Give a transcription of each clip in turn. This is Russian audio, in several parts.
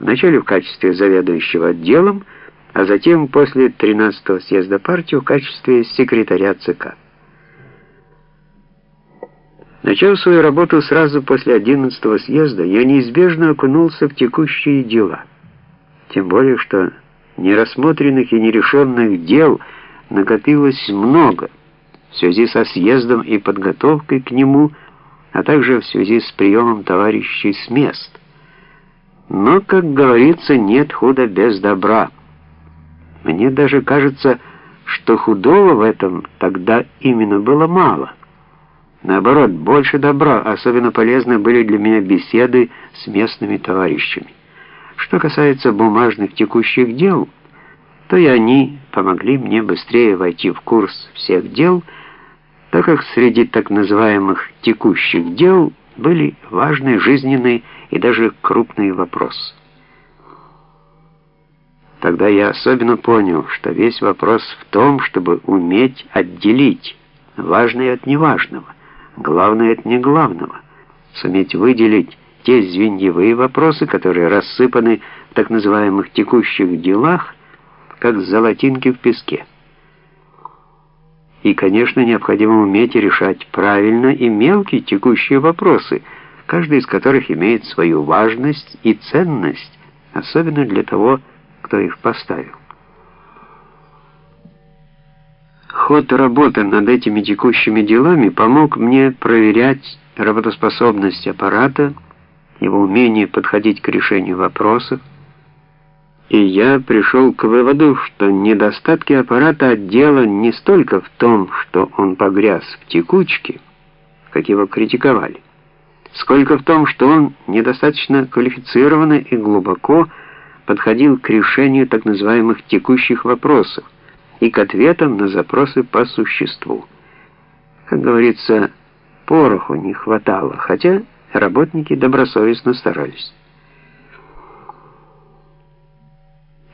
Вначале в качестве заведующего отделом, а затем после 13-го съезда партии в качестве секретаря ЦК. Начав свою работу сразу после 11-го съезда, я неизбежно окунулся в текущие дела. Тем более, что нерассмотренных и нерешенных дел накопилось много в связи со съездом и подготовкой к нему, а также в связи с приемом товарищей с мест. Но, как говорится, нет худа без добра. Мне даже кажется, что худого в этом тогда именно было мало. Наоборот, больше добра, особенно полезны были для меня беседы с местными товарищами. Что касается бумажных текущих дел, то и они помогли мне быстрее войти в курс всех дел, так как среди так называемых текущих дел были важные жизненные и даже крупные вопросы. Тогда я особенно понял, что весь вопрос в том, чтобы уметь отделить важное от неважного, главное от неглавного, суметь выделить те звеньевые вопросы, которые рассыпаны в так называемых текущих делах, как золотинки в песке. И, конечно, необходимо уметь решать правильно и мелкие текущие вопросы, каждый из которых имеет свою важность и ценность, особенно для того, кто их поставил. Ход работы над этими текущими делами помог мне проверять работоспособность аппарата, его умение подходить к решению вопросов, и я пришел к выводу, что недостатки аппарата отдела не столько в том, что он погряз в текучке, как его критиковали, сколько в том, что он недостаточно квалифицированно и глубоко подходил к решению так называемых текущих вопросов и к ответам на запросы по существу. Как говорится, пороху не хватало, хотя работники добросовестно старались.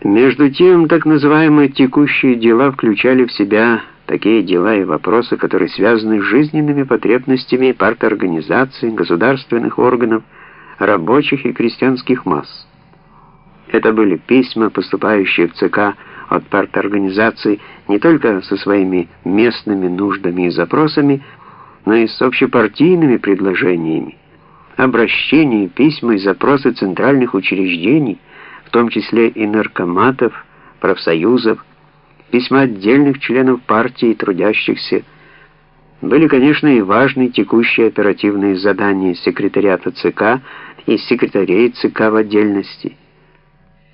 Между тем, так называемые текущие дела включали в себя такие дела и вопросы, которые связаны с жизненными потребностями парторганизаций, государственных органов, рабочих и крестьянских масс. Это были письма, поступающие в ЦК от парторганизаций не только со своими местными нуждами и запросами, но и с общепартийными предложениями, обращения, письма и запросы центральных учреждений, в том числе и наркоматов, профсоюзов, письма отдельных членов партии и трудящихся, были, конечно, и важные текущие оперативные задания секретариата ЦК и секретарей ЦК в отдельности.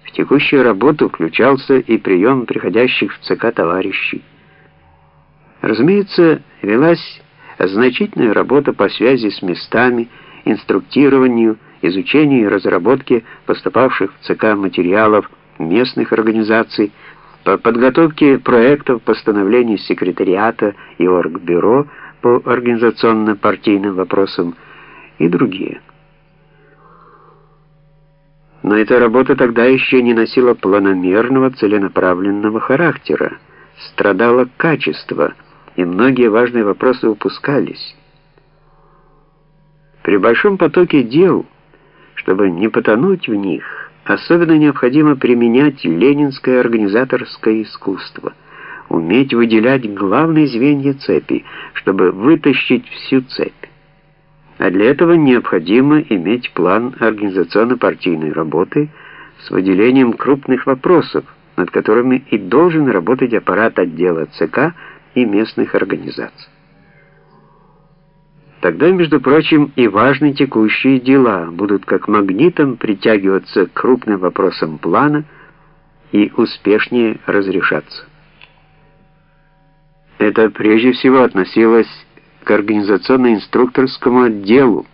В текущую работу включался и прием приходящих в ЦК товарищей. Разумеется, велась значительная работа по связи с местами, инструктированию, изучению и разработке поступавших в ЦК материалов местных организаций, по подготовке проектов постановлений секретариата и оргбюро по организационно-партийным вопросам и другие. Но эта работа тогда еще не носила планомерного, целенаправленного характера, страдало качество, и многие важные вопросы упускались. При большом потоке дел, чтобы не потонуть в них, особенно необходимо применять ленинское организаторское искусство, уметь выделять главные звенья цепи, чтобы вытащить всю цепь. А для этого необходимо иметь план организационно-партийной работы с выделением крупных вопросов, над которыми и должен работать аппарат отдела ЦК и местных организаций. Тогда, между прочим, и важные текущие дела будут как магнитом притягиваться к крупным вопросам плана и успешнее разрешаться. Это прежде всего относилось к организационно-инструкторскому отделу,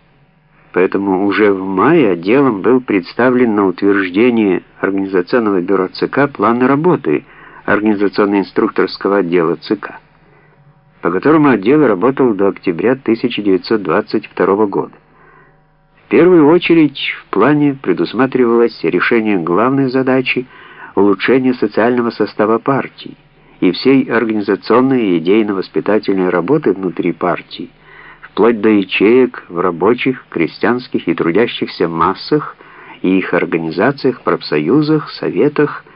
поэтому уже в мае отделом был представлен на утверждение Организационного бюро ЦК план работы организационно-инструкторского отдела ЦК, по которому отдел работал до октября 1922 года. В первую очередь в плане предусматривалось решение главной задачи улучшения социального состава партии, и всей организационной и идейно-воспитательной работы внутри партии, вплоть до ячеек в рабочих, крестьянских и трудящихся массах и их организациях, профсоюзах, советах,